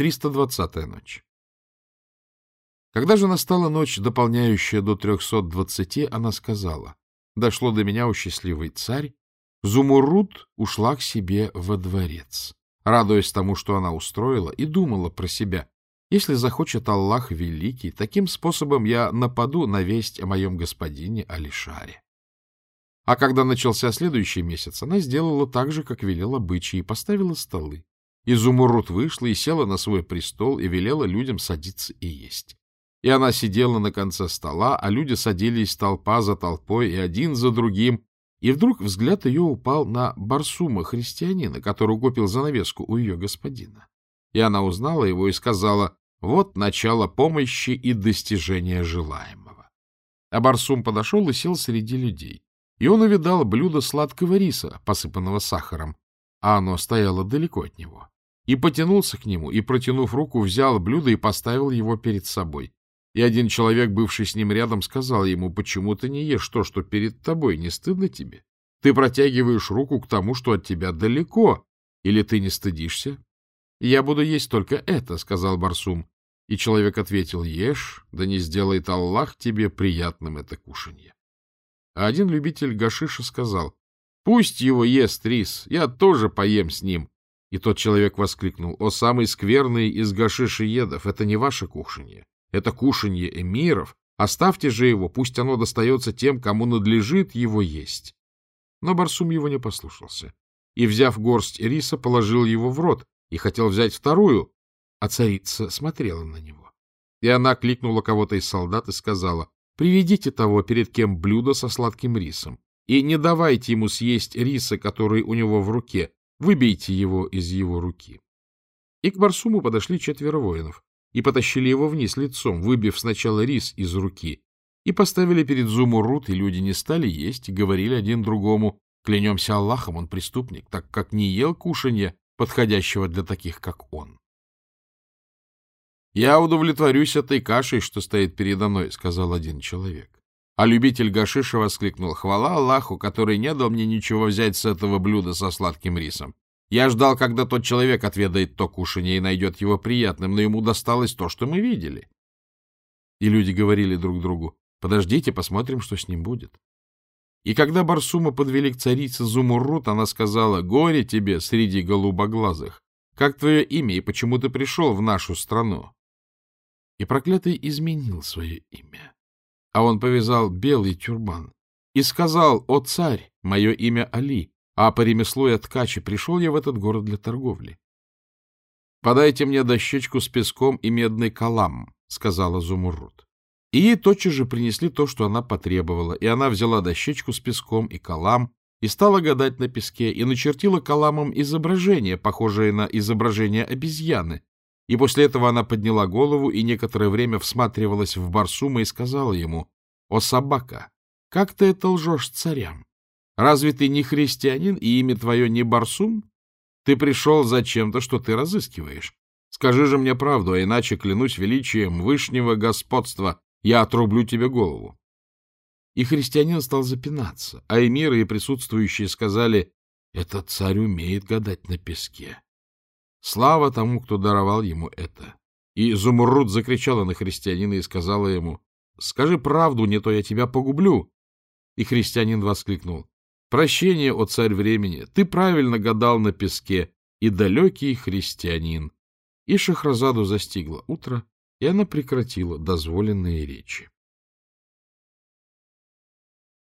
320-я ночь. Когда же настала ночь, дополняющая до 320, она сказала, «Дошло до меня, у счастливый царь, Зумурут ушла к себе во дворец, радуясь тому, что она устроила, и думала про себя, если захочет Аллах Великий, таким способом я нападу на весть о моем господине Алишаре. А когда начался следующий месяц, она сделала так же, как велела обычай, и поставила столы. Изумруд вышла и села на свой престол и велела людям садиться и есть. И она сидела на конце стола, а люди садились толпа за толпой и один за другим, и вдруг взгляд ее упал на Барсума, христианина, который купил занавеску у ее господина. И она узнала его и сказала, вот начало помощи и достижения желаемого. А Барсум подошел и сел среди людей. И он увидал блюдо сладкого риса, посыпанного сахаром, а оно стояло далеко от него. И потянулся к нему, и, протянув руку, взял блюдо и поставил его перед собой. И один человек, бывший с ним рядом, сказал ему, почему ты не ешь то, что перед тобой, не стыдно тебе? Ты протягиваешь руку к тому, что от тебя далеко, или ты не стыдишься? — Я буду есть только это, — сказал Барсум. И человек ответил, — ешь, да не сделает Аллах тебе приятным это кушанье. А один любитель гашиша сказал, — Пусть его ест рис, я тоже поем с ним. И тот человек воскликнул, — О, самый скверный из гашишиедов, это не ваше кушанье, это кушанье эмиров, оставьте же его, пусть оно достается тем, кому надлежит его есть. Но Барсум его не послушался и, взяв горсть риса, положил его в рот, и хотел взять вторую, а царица смотрела на него. И она кликнула кого-то из солдат и сказала, «Приведите того, перед кем блюдо со сладким рисом, и не давайте ему съесть риса, который у него в руке, выбейте его из его руки». И к Барсуму подошли четверо воинов и потащили его вниз лицом, выбив сначала рис из руки, и поставили перед Зумурут, и люди не стали есть, и говорили один другому, «Клянемся Аллахом, он преступник, так как не ел кушанье, подходящего для таких, как он. «Я удовлетворюсь этой кашей, что стоит передо мной», — сказал один человек. А любитель гашиша воскликнул, «Хвала Аллаху, который не дал мне ничего взять с этого блюда со сладким рисом. Я ждал, когда тот человек отведает то кушанье и найдет его приятным, но ему досталось то, что мы видели». И люди говорили друг другу, «Подождите, посмотрим, что с ним будет». И когда Барсума подвели к царице Зумуррут, она сказала, «Горе тебе среди голубоглазых! Как твое имя и почему ты пришел в нашу страну?» И проклятый изменил свое имя. А он повязал белый тюрбан и сказал, «О царь, мое имя Али, а по ремеслу я ткачи, пришел я в этот город для торговли». «Подайте мне дощечку с песком и медный калам», — сказала Зумуррут. И ей тотчас же принесли то, что она потребовала, и она взяла дощечку с песком и калам, и стала гадать на песке, и начертила каламом изображение, похожее на изображение обезьяны. И после этого она подняла голову и некоторое время всматривалась в Барсума и сказала ему, «О, собака, как ты это лжешь царям? Разве ты не христианин, и имя твое не Барсум? Ты пришел за чем-то, что ты разыскиваешь. Скажи же мне правду, а иначе клянусь величием вышнего господства, я отрублю тебе голову. И христианин стал запинаться, а эмиры и присутствующие сказали, этот царь умеет гадать на песке. Слава тому, кто даровал ему это. И Зумуррут закричала на христианина и сказала ему, скажи правду, не то я тебя погублю. И христианин воскликнул, прощение, о царь времени, ты правильно гадал на песке, и далекий христианин. И Шахразаду застигло утро, и она прекратила дозволенные речи.